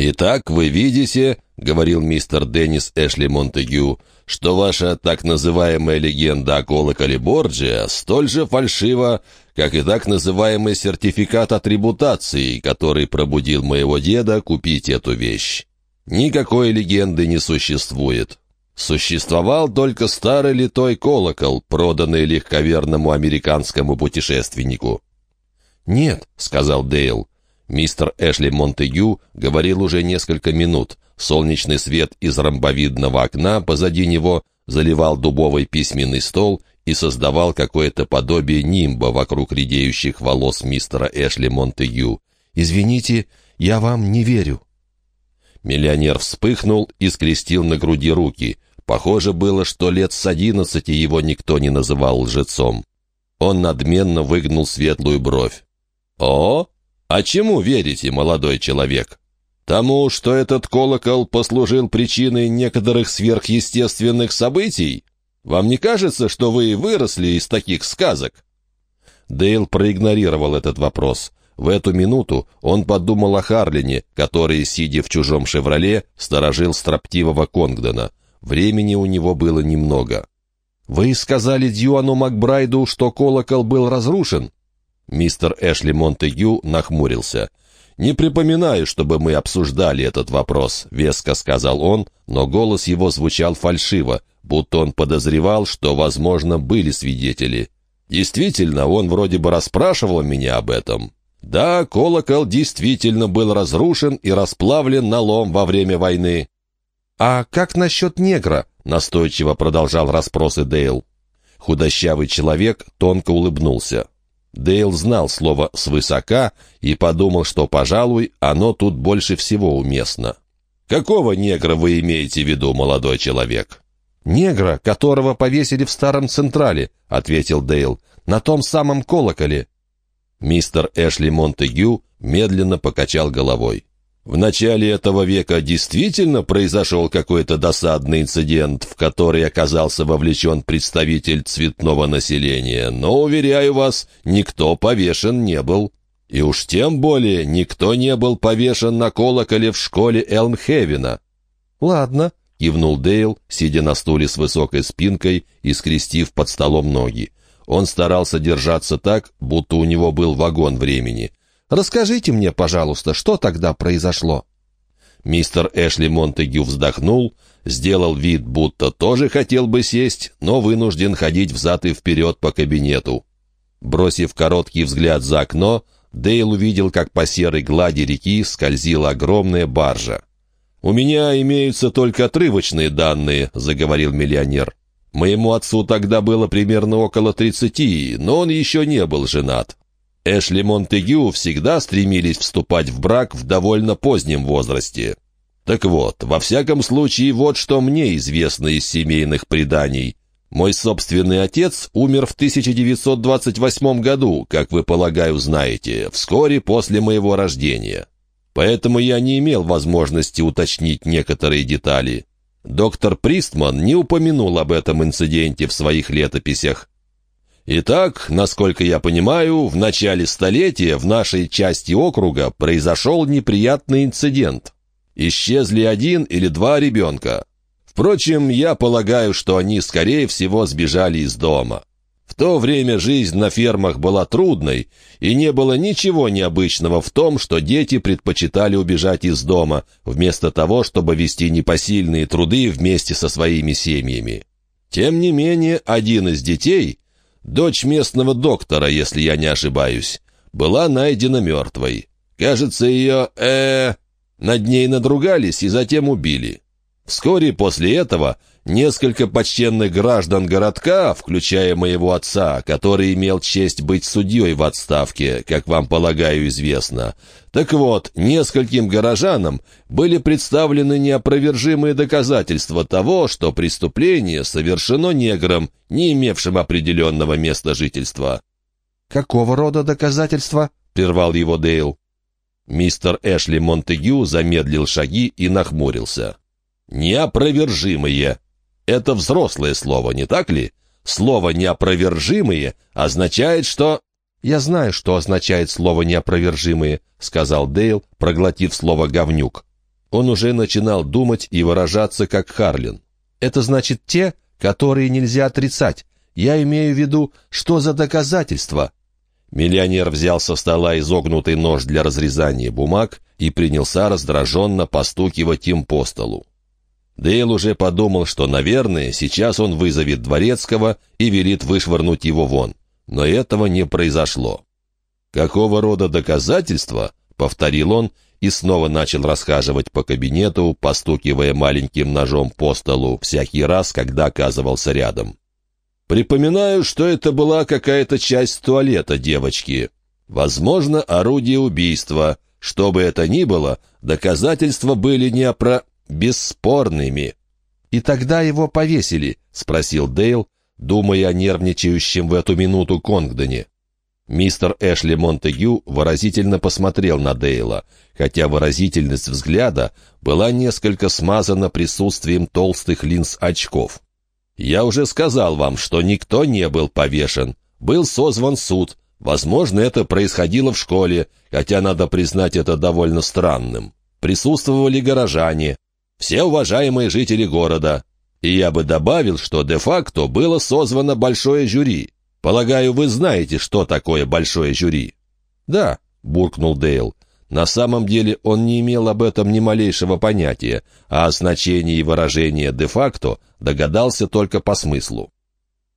«Итак, вы видите, — говорил мистер Деннис Эшли Монтегю, — что ваша так называемая легенда о колоколе Борджиа столь же фальшива, как и так называемый сертификат атрибутации, который пробудил моего деда купить эту вещь. Никакой легенды не существует. Существовал только старый литой колокол, проданный легковерному американскому путешественнику. «Нет», — сказал Дейл, — Мистер Эшли Монтегю говорил уже несколько минут. Солнечный свет из ромбовидного окна позади него заливал дубовый письменный стол и создавал какое-то подобие нимба вокруг редеющих волос мистера Эшли Монтегю. «Извините, я вам не верю». Миллионер вспыхнул и скрестил на груди руки. Похоже было, что лет с одиннадцати его никто не называл лжецом. Он надменно выгнул светлую бровь. «О, «А чему верите, молодой человек?» «Тому, что этот колокол послужил причиной некоторых сверхъестественных событий? Вам не кажется, что вы выросли из таких сказок?» Дейл проигнорировал этот вопрос. В эту минуту он подумал о Харлине, который, сидя в чужом «Шевроле», сторожил строптивого Конгдона. Времени у него было немного. «Вы сказали Дьюану Макбрайду, что колокол был разрушен?» Мистер Эшли Монтегю нахмурился. «Не припоминаю, чтобы мы обсуждали этот вопрос», — веско сказал он, но голос его звучал фальшиво, будто он подозревал, что, возможно, были свидетели. «Действительно, он вроде бы расспрашивал меня об этом». «Да, колокол действительно был разрушен и расплавлен на лом во время войны». «А как насчет негра?» — настойчиво продолжал расспросы Дейл. Худощавый человек тонко улыбнулся. Дейл знал слово «свысока» и подумал, что, пожалуй, оно тут больше всего уместно. «Какого негра вы имеете в виду, молодой человек?» «Негра, которого повесили в старом Централе», — ответил Дейл, — «на том самом колоколе». Мистер Эшли Монтегю медленно покачал головой. В начале этого века действительно произошел какой-то досадный инцидент, в который оказался вовлечен представитель цветного населения, но, уверяю вас, никто повешен не был. И уж тем более никто не был повешен на колоколе в школе Элмхевена. «Ладно», — кивнул Дейл, сидя на стуле с высокой спинкой и скрестив под столом ноги. Он старался держаться так, будто у него был вагон времени. Расскажите мне, пожалуйста, что тогда произошло?» Мистер Эшли Монтегю вздохнул, сделал вид, будто тоже хотел бы сесть, но вынужден ходить взад и вперед по кабинету. Бросив короткий взгляд за окно, Дейл увидел, как по серой глади реки скользила огромная баржа. «У меня имеются только отрывочные данные», — заговорил миллионер. «Моему отцу тогда было примерно около тридцати, но он еще не был женат. Эшли Монтегю всегда стремились вступать в брак в довольно позднем возрасте. Так вот, во всяком случае, вот что мне известно из семейных преданий. Мой собственный отец умер в 1928 году, как вы, полагаю, знаете, вскоре после моего рождения. Поэтому я не имел возможности уточнить некоторые детали. Доктор Пристман не упомянул об этом инциденте в своих летописях, Итак, насколько я понимаю, в начале столетия в нашей части округа произошел неприятный инцидент. Исчезли один или два ребенка. Впрочем, я полагаю, что они, скорее всего, сбежали из дома. В то время жизнь на фермах была трудной, и не было ничего необычного в том, что дети предпочитали убежать из дома, вместо того, чтобы вести непосильные труды вместе со своими семьями. Тем не менее, один из детей Дочь местного доктора, если я не ошибаюсь, была найдена мертвой. Кажется, ее, э, над ней надругались и затем убили. Вскоре после этого несколько почтенных граждан городка, включая моего отца, который имел честь быть судьей в отставке, как вам, полагаю, известно. Так вот, нескольким горожанам были представлены неопровержимые доказательства того, что преступление совершено негром, не имевшим определенного места жительства. «Какого рода доказательства?» — прервал его Дейл. Мистер Эшли Монтегю замедлил шаги и нахмурился. «Неопровержимые. Это взрослое слово, не так ли? Слово «неопровержимые» означает, что...» «Я знаю, что означает слово «неопровержимые», — сказал Дейл, проглотив слово «говнюк». Он уже начинал думать и выражаться как Харлин. «Это значит те, которые нельзя отрицать. Я имею в виду, что за доказательства?» Миллионер взял со стола изогнутый нож для разрезания бумаг и принялся раздраженно постукивать им по столу. Дейл уже подумал, что, наверное, сейчас он вызовет Дворецкого и велит вышвырнуть его вон. Но этого не произошло. «Какого рода доказательства?» — повторил он и снова начал расхаживать по кабинету, постукивая маленьким ножом по столу всякий раз, когда оказывался рядом. «Припоминаю, что это была какая-то часть туалета девочки. Возможно, орудие убийства. Что бы это ни было, доказательства были не опро бесспорными. «И тогда его повесили?» — спросил Дейл, думая о нервничающем в эту минуту Конгдоне. Мистер Эшли Монтегю выразительно посмотрел на Дейла, хотя выразительность взгляда была несколько смазана присутствием толстых линз очков. «Я уже сказал вам, что никто не был повешен. Был созван суд. Возможно, это происходило в школе, хотя надо признать это довольно странным. Присутствовали горожане, все уважаемые жители города. И я бы добавил, что де-факто было созвано большое жюри. Полагаю, вы знаете, что такое большое жюри?» «Да», — буркнул Дейл. На самом деле он не имел об этом ни малейшего понятия, а о значении выражения «де-факто» догадался только по смыслу.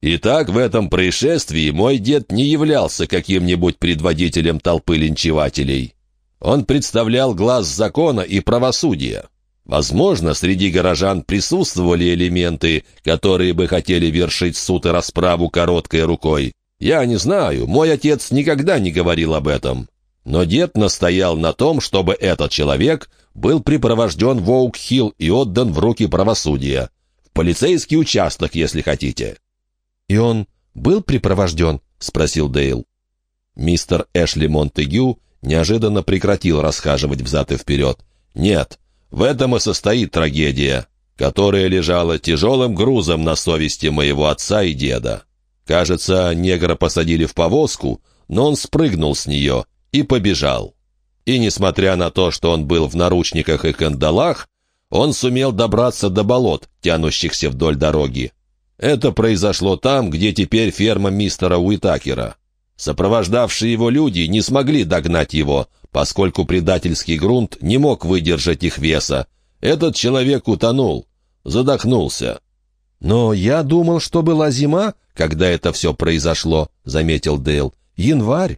Итак, в этом происшествии мой дед не являлся каким-нибудь предводителем толпы линчевателей. Он представлял глаз закона и правосудия. Возможно, среди горожан присутствовали элементы, которые бы хотели вершить суд и расправу короткой рукой. Я не знаю, мой отец никогда не говорил об этом. Но дед настоял на том, чтобы этот человек был припровожден в Оук-Хилл и отдан в руки правосудия. В полицейский участок, если хотите. «И он был припровожден?» — спросил Дейл. Мистер Эшли Монтегю неожиданно прекратил расхаживать взад и вперед. «Нет, в этом и состоит трагедия, которая лежала тяжелым грузом на совести моего отца и деда. Кажется, негра посадили в повозку, но он спрыгнул с нее и побежал. И несмотря на то, что он был в наручниках и кандалах, он сумел добраться до болот, тянущихся вдоль дороги. Это произошло там, где теперь ферма мистера Уитакера. Сопровождавшие его люди не смогли догнать его, поскольку предательский грунт не мог выдержать их веса. Этот человек утонул, задохнулся. «Но я думал, что была зима, когда это все произошло», — заметил Дейл. «Январь».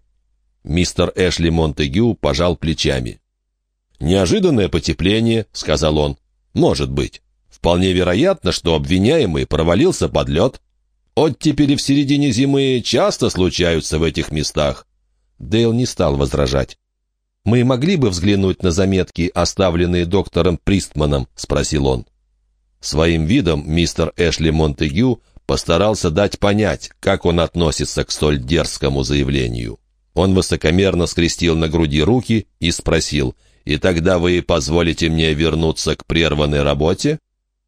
Мистер Эшли Монтегю пожал плечами. «Неожиданное потепление», — сказал он. «Может быть. Вполне вероятно, что обвиняемый провалился под лед. Оттепели в середине зимы часто случаются в этих местах». Дейл не стал возражать. «Мы могли бы взглянуть на заметки, оставленные доктором Пристманом?» — спросил он. Своим видом мистер Эшли Монтегю постарался дать понять, как он относится к столь дерзкому заявлению. Он высокомерно скрестил на груди руки и спросил, «И тогда вы позволите мне вернуться к прерванной работе?»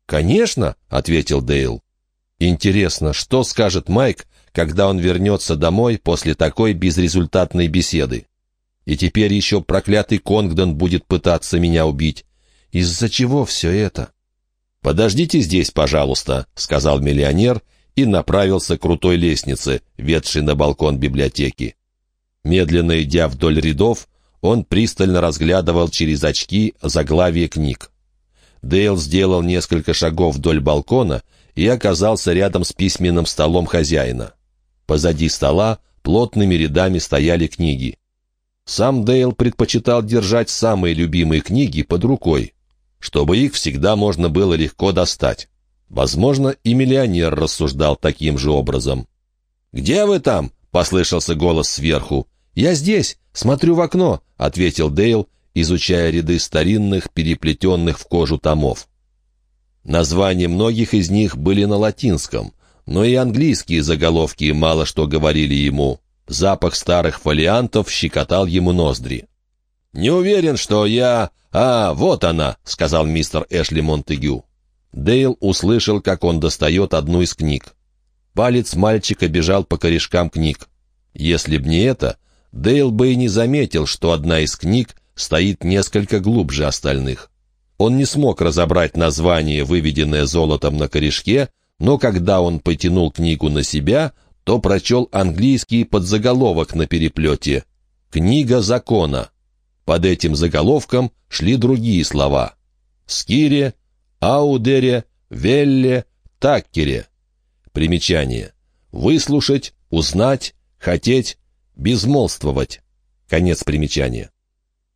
«Конечно», — ответил Дейл. Интересно, что скажет Майк, когда он вернется домой после такой безрезультатной беседы? И теперь еще проклятый Конгдон будет пытаться меня убить. Из-за чего все это? «Подождите здесь, пожалуйста», — сказал миллионер и направился к крутой лестнице, ведшей на балкон библиотеки. Медленно идя вдоль рядов, он пристально разглядывал через очки заглавие книг. Дейл сделал несколько шагов вдоль балкона и оказался рядом с письменным столом хозяина. Позади стола плотными рядами стояли книги. Сам Дейл предпочитал держать самые любимые книги под рукой, чтобы их всегда можно было легко достать. Возможно, и миллионер рассуждал таким же образом. «Где вы там?» — послышался голос сверху. «Я здесь, смотрю в окно», — ответил Дейл, изучая ряды старинных, переплетенных в кожу томов. Названия многих из них были на латинском, но и английские заголовки мало что говорили ему. Запах старых фолиантов щекотал ему ноздри. «Не уверен, что я... А, вот она», — сказал мистер Эшли Монтегю. Дейл услышал, как он достает одну из книг. Палец мальчика бежал по корешкам книг. Если б не это, Дейл бы и не заметил, что одна из книг стоит несколько глубже остальных. Он не смог разобрать название, выведенное золотом на корешке, но когда он потянул книгу на себя, то прочел английский подзаголовок на переплете «Книга закона». Под этим заголовком шли другие слова «Скире», «Аудере», «Велле», «Таккере». Примечание. Выслушать, узнать, хотеть, безмолвствовать. Конец примечания.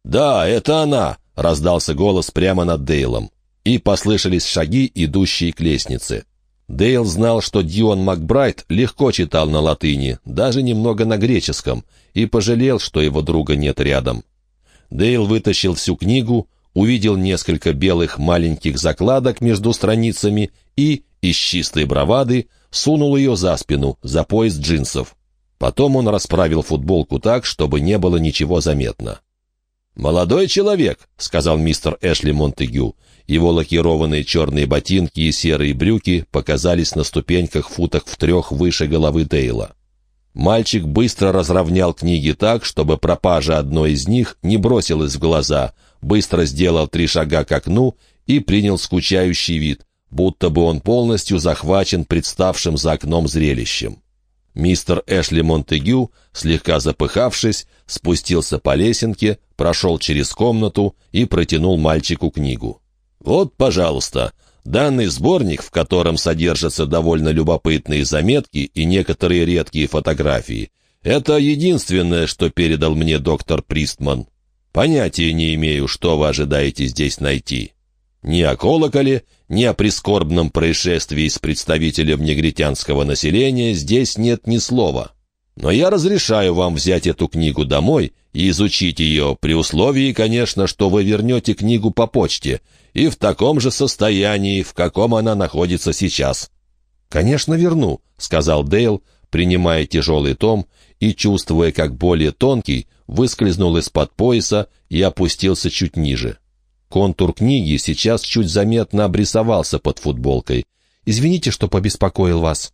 «Да, это она!» — раздался голос прямо над Дейлом. И послышались шаги, идущие к лестнице. Дейл знал, что Дион Макбрайт легко читал на латыни, даже немного на греческом, и пожалел, что его друга нет рядом. Дейл вытащил всю книгу, увидел несколько белых маленьких закладок между страницами и, из чистой бравады, сунул ее за спину, за пояс джинсов. Потом он расправил футболку так, чтобы не было ничего заметно. «Молодой человек», — сказал мистер Эшли Монтегю. Его лакированные черные ботинки и серые брюки показались на ступеньках футах в трех выше головы Дейла. Мальчик быстро разровнял книги так, чтобы пропажа одной из них не бросилась в глаза, быстро сделал три шага к окну и принял скучающий вид, будто бы он полностью захвачен представшим за окном зрелищем. Мистер Эшли Монтегю, слегка запыхавшись, спустился по лесенке, прошел через комнату и протянул мальчику книгу. «Вот, пожалуйста, данный сборник, в котором содержатся довольно любопытные заметки и некоторые редкие фотографии, это единственное, что передал мне доктор Пристман. Понятия не имею, что вы ожидаете здесь найти». Ни о колоколе, ни о прискорбном происшествии с представителем негритянского населения здесь нет ни слова. Но я разрешаю вам взять эту книгу домой и изучить ее, при условии, конечно, что вы вернете книгу по почте и в таком же состоянии, в каком она находится сейчас». «Конечно, верну», — сказал Дейл, принимая тяжелый том и, чувствуя, как более тонкий, выскользнул из-под пояса и опустился чуть ниже. Контур книги сейчас чуть заметно обрисовался под футболкой. «Извините, что побеспокоил вас».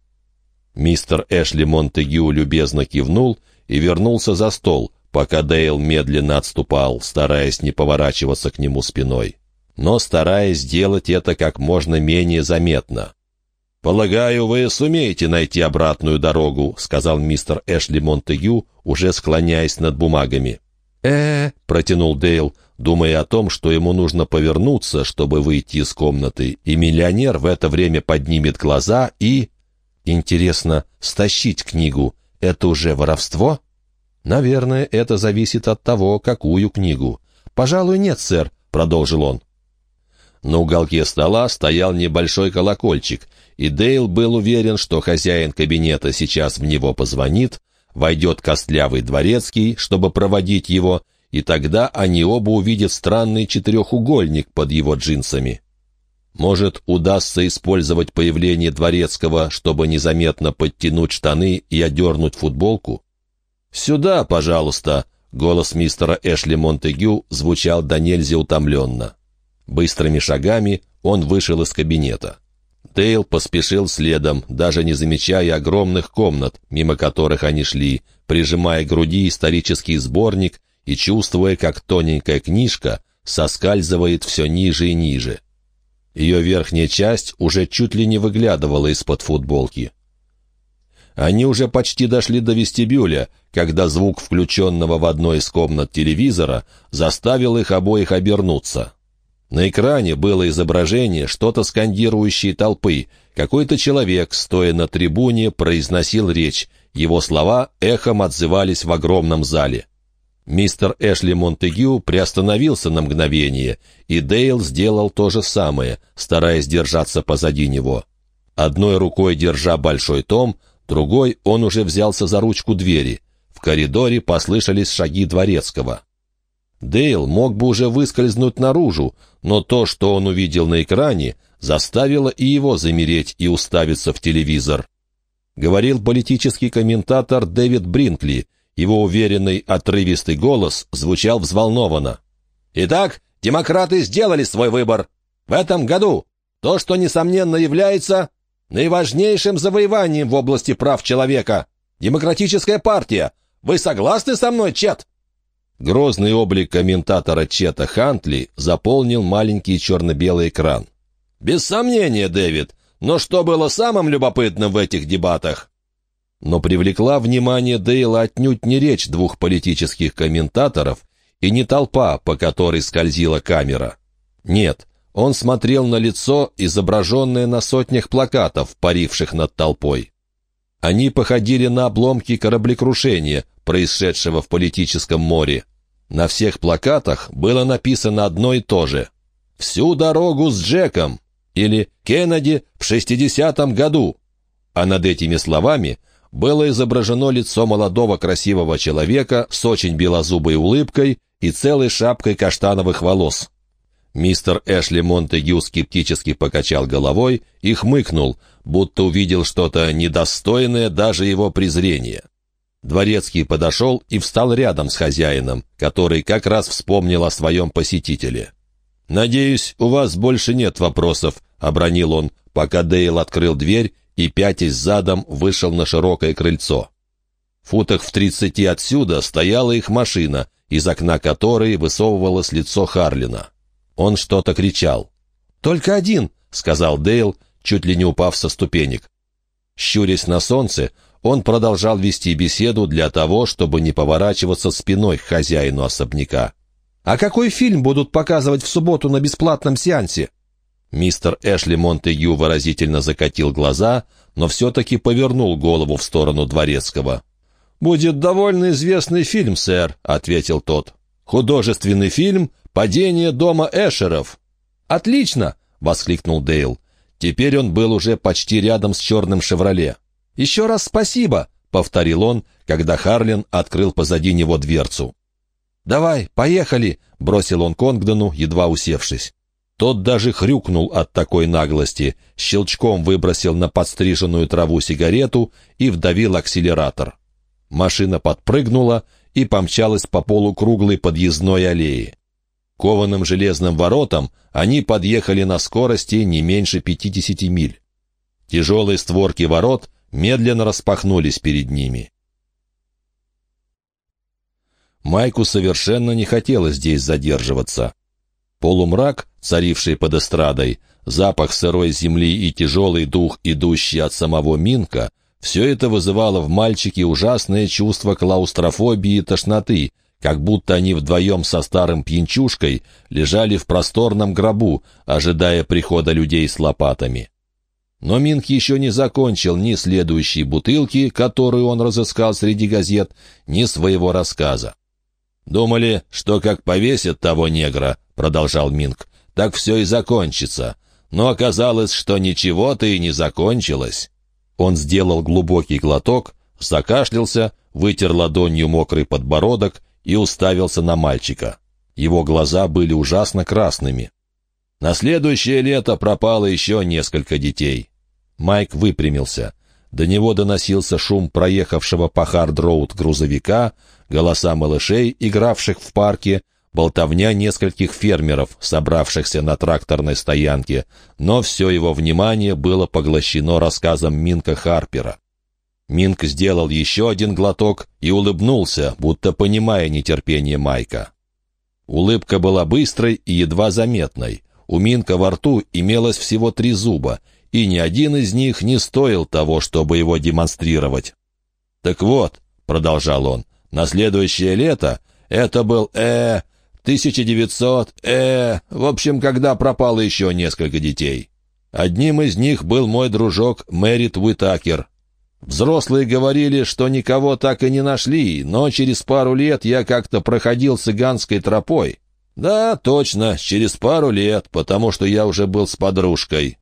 Мистер Эшли Монтегю любезно кивнул и вернулся за стол, пока Дейл медленно отступал, стараясь не поворачиваться к нему спиной. Но стараясь сделать это как можно менее заметно. «Полагаю, вы сумеете найти обратную дорогу», — сказал мистер Эшли Монтегю, уже склоняясь над бумагами. э, протянул Дейл, думая о том, что ему нужно повернуться, чтобы выйти из комнаты, и миллионер в это время поднимет глаза и... Интересно, стащить книгу — это уже воровство? Наверное, это зависит от того, какую книгу. «Пожалуй, нет, сэр», — продолжил он. На уголке стола стоял небольшой колокольчик, и Дейл был уверен, что хозяин кабинета сейчас в него позвонит, войдет костлявый дворецкий, чтобы проводить его, и тогда они оба увидят странный четырехугольник под его джинсами. Может, удастся использовать появление Дворецкого, чтобы незаметно подтянуть штаны и одернуть футболку? «Сюда, пожалуйста!» — голос мистера Эшли Монтегю звучал до нельзя утомленно. Быстрыми шагами он вышел из кабинета. Дейл поспешил следом, даже не замечая огромных комнат, мимо которых они шли, прижимая к груди исторический сборник и чувствуя, как тоненькая книжка соскальзывает все ниже и ниже. Ее верхняя часть уже чуть ли не выглядывала из-под футболки. Они уже почти дошли до вестибюля, когда звук включенного в одной из комнат телевизора заставил их обоих обернуться. На экране было изображение что-то скандирующей толпы. Какой-то человек, стоя на трибуне, произносил речь. Его слова эхом отзывались в огромном зале. Мистер Эшли Монтегю приостановился на мгновение, и Дейл сделал то же самое, стараясь держаться позади него. Одной рукой держа большой том, другой он уже взялся за ручку двери. В коридоре послышались шаги дворецкого. Дейл мог бы уже выскользнуть наружу, но то, что он увидел на экране, заставило и его замереть и уставиться в телевизор. Говорил политический комментатор Дэвид Бринкли, его уверенный, отрывистый голос звучал взволнованно. «Итак, демократы сделали свой выбор. В этом году то, что, несомненно, является наиважнейшим завоеванием в области прав человека. Демократическая партия. Вы согласны со мной, Чет?» Грозный облик комментатора Чета Хантли заполнил маленький черно-белый экран. «Без сомнения, Дэвид, но что было самым любопытным в этих дебатах?» Но привлекла внимание Дейла отнюдь не речь двух политических комментаторов и не толпа, по которой скользила камера. Нет, он смотрел на лицо, изображенное на сотнях плакатов, паривших над толпой. Они походили на обломки кораблекрушения, происшедшего в политическом море. На всех плакатах было написано одно и то же. «Всю дорогу с Джеком» или «Кеннеди в 60-м году». А над этими словами было изображено лицо молодого красивого человека с очень белозубой улыбкой и целой шапкой каштановых волос. Мистер Эшли Монтегю скептически покачал головой и хмыкнул, будто увидел что-то недостойное даже его презрения. Дворецкий подошел и встал рядом с хозяином, который как раз вспомнил о своем посетителе. «Надеюсь, у вас больше нет вопросов», — обронил он, пока Дейл открыл дверь и, пятясь задом, вышел на широкое крыльцо. Футах в тридцати отсюда стояла их машина, из окна которой высовывалось лицо Харлина. Он что-то кричал. «Только один!» — сказал Дейл, чуть ли не упав со ступенек. Щурясь на солнце, он продолжал вести беседу для того, чтобы не поворачиваться спиной к хозяину особняка. «А какой фильм будут показывать в субботу на бесплатном сеансе?» Мистер Эшли Монтегю выразительно закатил глаза, но все-таки повернул голову в сторону Дворецкого. «Будет довольно известный фильм, сэр», — ответил тот. «Художественный фильм «Падение дома Эшеров». «Отлично!» — воскликнул Дейл. Теперь он был уже почти рядом с черным «Шевроле». «Еще раз спасибо!» — повторил он, когда Харлин открыл позади него дверцу. «Давай, поехали!» — бросил он Конгдону, едва усевшись. Тот даже хрюкнул от такой наглости, щелчком выбросил на подстриженную траву сигарету и вдавил акселератор. Машина подпрыгнула и помчалась по полукруглой подъездной аллее. Кованым железным воротам они подъехали на скорости не меньше 50 миль. Тяжелые створки ворот медленно распахнулись перед ними. Майку совершенно не хотелось здесь задерживаться. Полумрак, царивший под эстрадой, запах сырой земли и тяжелый дух, идущий от самого Минка, все это вызывало в мальчике ужасное чувство клаустрофобии и тошноты, как будто они вдвоем со старым пьянчушкой лежали в просторном гробу, ожидая прихода людей с лопатами. Но Минк еще не закончил ни следующей бутылки, которую он разыскал среди газет, ни своего рассказа. «Думали, что как повесят того негра», — продолжал Минк, — «так все и закончится. Но оказалось, что ничего-то и не закончилось». Он сделал глубокий глоток, закашлялся, вытер ладонью мокрый подбородок и уставился на мальчика. Его глаза были ужасно красными. На следующее лето пропало еще несколько детей. Майк выпрямился. До него доносился шум проехавшего по Хард-Роуд грузовика, голоса малышей, игравших в парке, болтовня нескольких фермеров, собравшихся на тракторной стоянке, но все его внимание было поглощено рассказом Минка Харпера. Минк сделал еще один глоток и улыбнулся, будто понимая нетерпение Майка. Улыбка была быстрой и едва заметной. У Минка во рту имелось всего три зуба, и ни один из них не стоил того, чтобы его демонстрировать. «Так вот», — продолжал он, — «на следующее лето это был, э, 1900, э, в общем, когда пропало еще несколько детей. Одним из них был мой дружок Мэрит Уитакер, Взрослые говорили, что никого так и не нашли, но через пару лет я как-то проходил цыганской тропой. Да, точно, через пару лет, потому что я уже был с подружкой.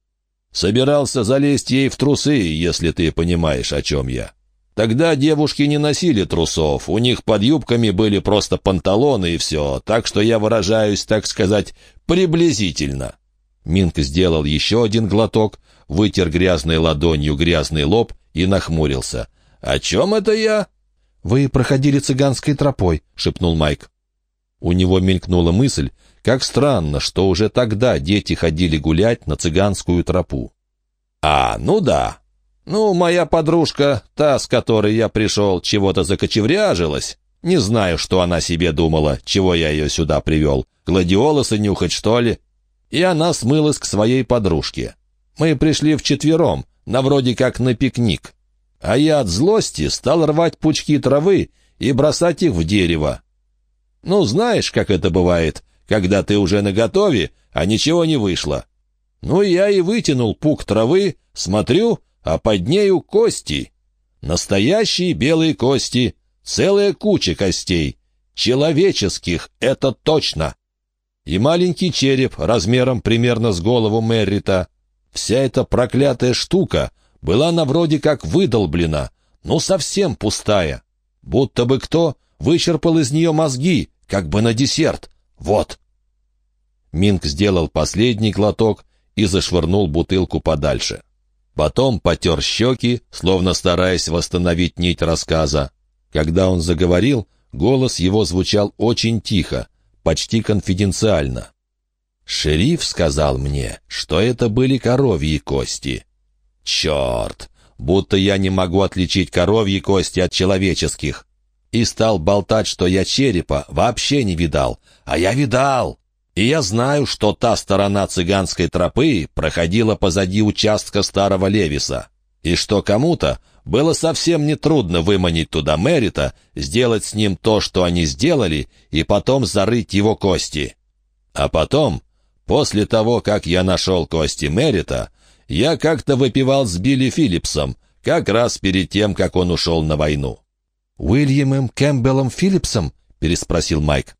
Собирался залезть ей в трусы, если ты понимаешь, о чем я. Тогда девушки не носили трусов, у них под юбками были просто панталоны и все, так что я выражаюсь, так сказать, приблизительно. Минк сделал еще один глоток, вытер грязной ладонью грязный лоб и нахмурился. «О чем это я?» «Вы проходили цыганской тропой», — шепнул Майк. У него мелькнула мысль, как странно, что уже тогда дети ходили гулять на цыганскую тропу. «А, ну да. Ну, моя подружка, та, с которой я пришел, чего-то закочевряжилась. Не знаю, что она себе думала, чего я ее сюда привел. Гладиолусы нюхать, что ли? И она смылась к своей подружке. Мы пришли вчетвером, на вроде как на пикник. А я от злости стал рвать пучки травы и бросать их в дерево. Ну, знаешь, как это бывает, когда ты уже наготове, а ничего не вышло. Ну, я и вытянул пук травы, смотрю, а под нею кости. Настоящие белые кости, целая куча костей. Человеческих, это точно. И маленький череп размером примерно с голову Меррита. Вся эта проклятая штука была на вроде как выдолблена, но совсем пустая. Будто бы кто вычерпал из нее мозги, как бы на десерт. Вот. Минг сделал последний глоток и зашвырнул бутылку подальше. Потом потер щеки, словно стараясь восстановить нить рассказа. Когда он заговорил, голос его звучал очень тихо, почти конфиденциально. «Шериф сказал мне, что это были коровьи кости. Черт! Будто я не могу отличить коровьи кости от человеческих. И стал болтать, что я черепа вообще не видал. А я видал! И я знаю, что та сторона цыганской тропы проходила позади участка старого Левиса. И что кому-то было совсем нетрудно выманить туда Мерита, сделать с ним то, что они сделали, и потом зарыть его кости. А потом, после того, как я нашел кости Мерита, я как-то выпивал с Билли Филлипсом, как раз перед тем, как он ушел на войну. «Уильямом Кэмпбеллом Филлипсом?» — переспросил Майк.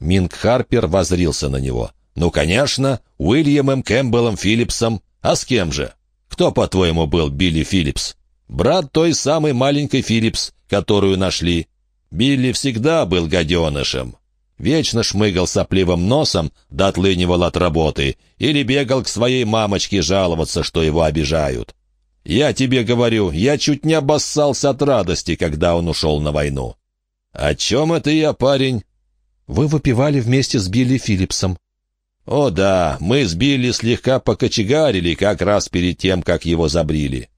Минг Харпер воззрился на него. «Ну, конечно, Уильямом Кэмпбеллом Филлипсом. А с кем же? Кто, по-твоему, был Билли Филлипс? Брат той самой маленькой Филлипс, которую нашли. Билли всегда был гаденышем. Вечно шмыгал сопливым носом, да отлынивал от работы, или бегал к своей мамочке жаловаться, что его обижают. Я тебе говорю, я чуть не обоссался от радости, когда он ушел на войну. О чем это я, парень? Вы выпивали вместе с Билли Филлипсом. О да, мы с Билли слегка покочегарили как раз перед тем, как его забрили.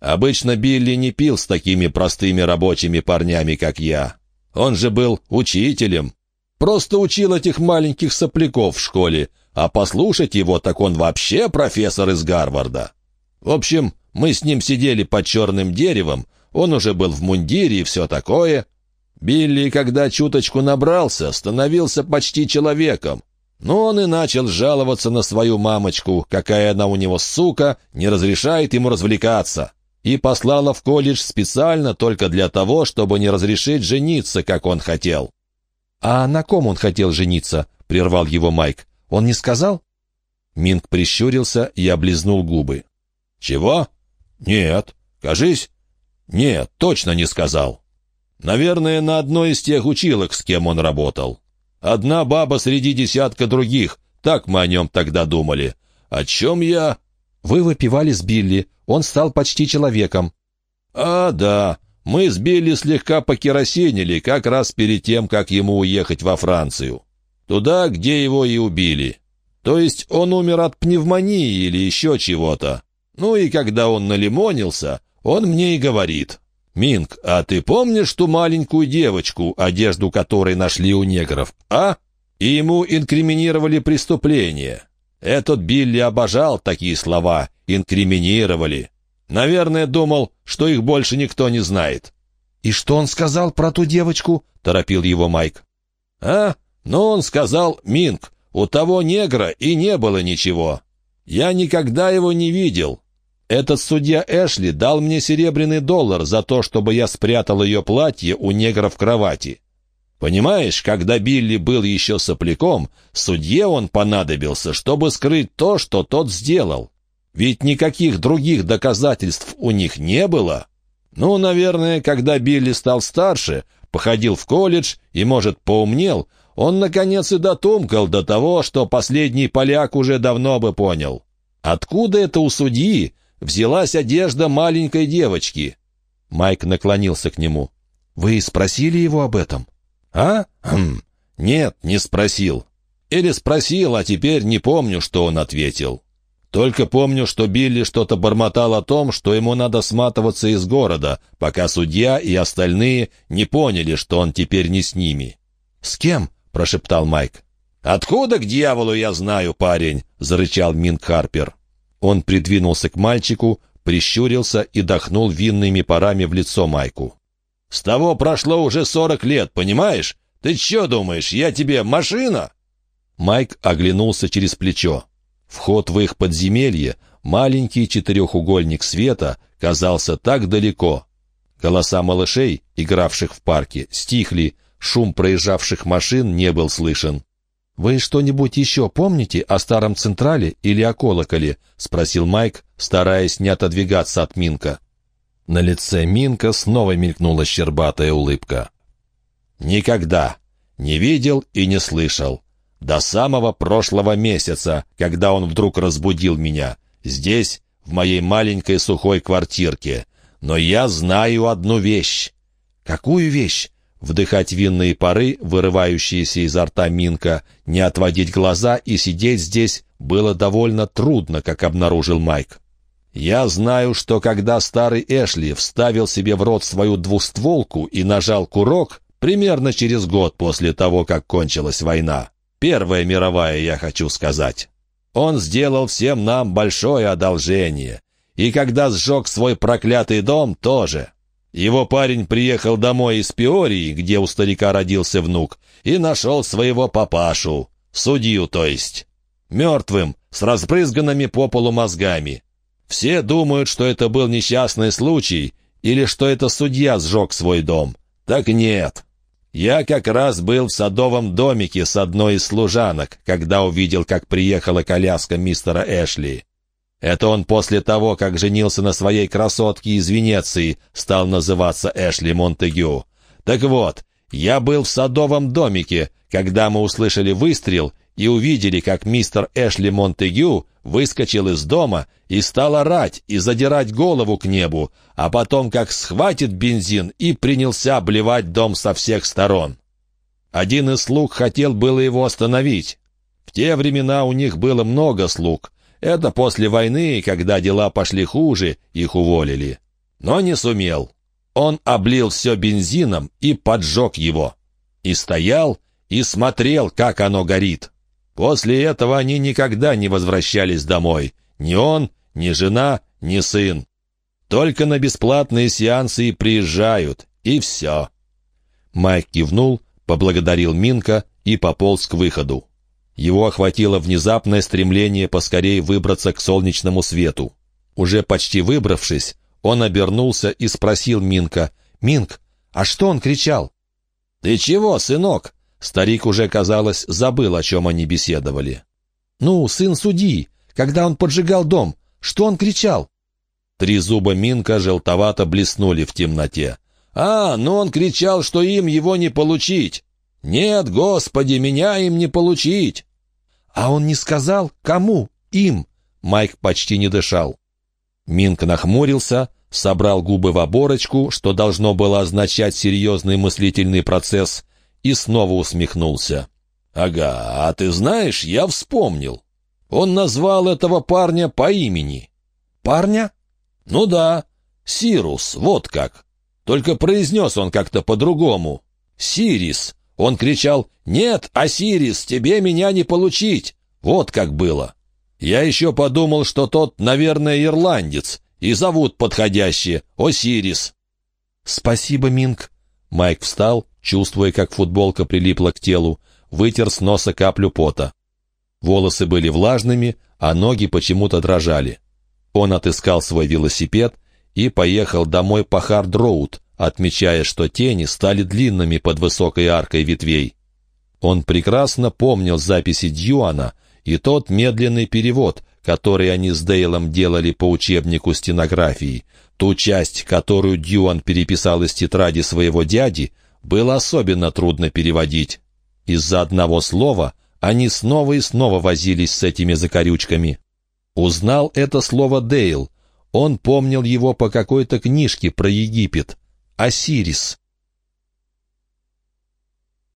Обычно Билли не пил с такими простыми рабочими парнями, как я. Он же был учителем, Просто учил этих маленьких сопляков в школе, а послушать его, так он вообще профессор из Гарварда. В общем, мы с ним сидели под черным деревом, он уже был в мундире и все такое. Билли, когда чуточку набрался, становился почти человеком. Но он и начал жаловаться на свою мамочку, какая она у него сука, не разрешает ему развлекаться. И послала в колледж специально только для того, чтобы не разрешить жениться, как он хотел. «А на ком он хотел жениться?» — прервал его Майк. «Он не сказал?» Минг прищурился и облизнул губы. «Чего? Нет. Кажись? Нет, точно не сказал. Наверное, на одной из тех училок, с кем он работал. Одна баба среди десятка других. Так мы о нем тогда думали. О чем я...» «Вы выпивали с Билли. Он стал почти человеком». «А, да. Мы с Билли слегка покеросинили как раз перед тем, как ему уехать во Францию. Туда, где его и убили. То есть он умер от пневмонии или еще чего-то. Ну и когда он налимонился, он мне и говорит. «Минг, а ты помнишь ту маленькую девочку, одежду которой нашли у негров, а?» И ему инкриминировали преступление. Этот Билли обожал такие слова «инкриминировали». Наверное, думал, что их больше никто не знает. «И что он сказал про ту девочку?» — торопил его Майк. «А? Ну, он сказал, Минг, у того негра и не было ничего. Я никогда его не видел. Этот судья Эшли дал мне серебряный доллар за то, чтобы я спрятал ее платье у негра в кровати. Понимаешь, когда Билли был еще сопляком, судье он понадобился, чтобы скрыть то, что тот сделал. Ведь никаких других доказательств у них не было. Ну, наверное, когда Билли стал старше, походил в колледж и, может, поумнел, он, наконец, и дотумкал до того, что последний поляк уже давно бы понял. Откуда это у судьи взялась одежда маленькой девочки? Майк наклонился к нему. «Вы спросили его об этом?» «А? Хм. Нет, не спросил. Или спросил, а теперь не помню, что он ответил. Только помню, что Билли что-то бормотал о том, что ему надо сматываться из города, пока судья и остальные не поняли, что он теперь не с ними. «С кем?» — прошептал Майк. «Откуда к дьяволу я знаю, парень?» — зарычал Минк Харпер. Он придвинулся к мальчику, прищурился и дохнул винными парами в лицо Майку. «С того прошло уже сорок лет, понимаешь? Ты что думаешь, я тебе машина?» Майк оглянулся через плечо. Вход в их подземелье, маленький четырехугольник света, казался так далеко. Голоса малышей, игравших в парке, стихли, шум проезжавших машин не был слышен. «Вы что-нибудь еще помните о старом Централе или о колоколе?» — спросил Майк, стараясь не отодвигаться от Минка. На лице Минка снова мелькнула щербатая улыбка. «Никогда. Не видел и не слышал. До самого прошлого месяца, когда он вдруг разбудил меня. Здесь, в моей маленькой сухой квартирке. Но я знаю одну вещь. Какую вещь? Вдыхать винные пары, вырывающиеся изо рта Минка, не отводить глаза и сидеть здесь было довольно трудно, как обнаружил Майк. Я знаю, что когда старый Эшли вставил себе в рот свою двустволку и нажал курок, примерно через год после того, как кончилась война, Первая мировая, я хочу сказать. Он сделал всем нам большое одолжение. И когда сжег свой проклятый дом, тоже. Его парень приехал домой из Пиории, где у старика родился внук, и нашел своего папашу, судью, то есть. Мертвым, с разбрызганными по полу мозгами. Все думают, что это был несчастный случай, или что это судья сжег свой дом. Так нет. Я как раз был в садовом домике с одной из служанок, когда увидел, как приехала коляска мистера Эшли. Это он после того, как женился на своей красотке из Венеции, стал называться Эшли Монтегю. Так вот, я был в садовом домике, когда мы услышали выстрел и увидели, как мистер Эшли Монтегю выскочил из дома и стал орать и задирать голову к небу, а потом как схватит бензин и принялся обливать дом со всех сторон. Один из слуг хотел было его остановить. В те времена у них было много слуг. Это после войны, когда дела пошли хуже, их уволили. Но не сумел. Он облил все бензином и поджег его. И стоял, и смотрел, как оно горит. После этого они никогда не возвращались домой. Ни он, ни жена, ни сын. Только на бесплатные сеансы и приезжают, и все. Майк кивнул, поблагодарил Минка и пополз к выходу. Его охватило внезапное стремление поскорее выбраться к солнечному свету. Уже почти выбравшись, он обернулся и спросил Минка, «Минк, а что он кричал?» «Ты чего, сынок?» Старик уже, казалось, забыл, о чем они беседовали. «Ну, сын судьи, когда он поджигал дом, что он кричал?» Три зуба Минка желтовато блеснули в темноте. «А, ну он кричал, что им его не получить!» «Нет, Господи, меня им не получить!» «А он не сказал, кому? Им?» Майк почти не дышал. Минк нахмурился, собрал губы в оборочку, что должно было означать серьезный мыслительный процесс, и снова усмехнулся. «Ага, а ты знаешь, я вспомнил. Он назвал этого парня по имени». «Парня?» «Ну да, Сирус, вот как. Только произнес он как-то по-другому. Сирис. Он кричал «Нет, Осирис, тебе меня не получить!» Вот как было. Я еще подумал, что тот, наверное, ирландец, и зовут подходящие Осирис. «Спасибо, Минг». Майк встал чувствуя, как футболка прилипла к телу, вытер с носа каплю пота. Волосы были влажными, а ноги почему-то дрожали. Он отыскал свой велосипед и поехал домой по Хард-Роуд, отмечая, что тени стали длинными под высокой аркой ветвей. Он прекрасно помнил записи Дьюана и тот медленный перевод, который они с Дейлом делали по учебнику стенографии. Ту часть, которую Дьюан переписал из тетради своего дяди, было особенно трудно переводить. Из-за одного слова они снова и снова возились с этими закорючками. Узнал это слово Дейл. Он помнил его по какой-то книжке про Египет. Осирис.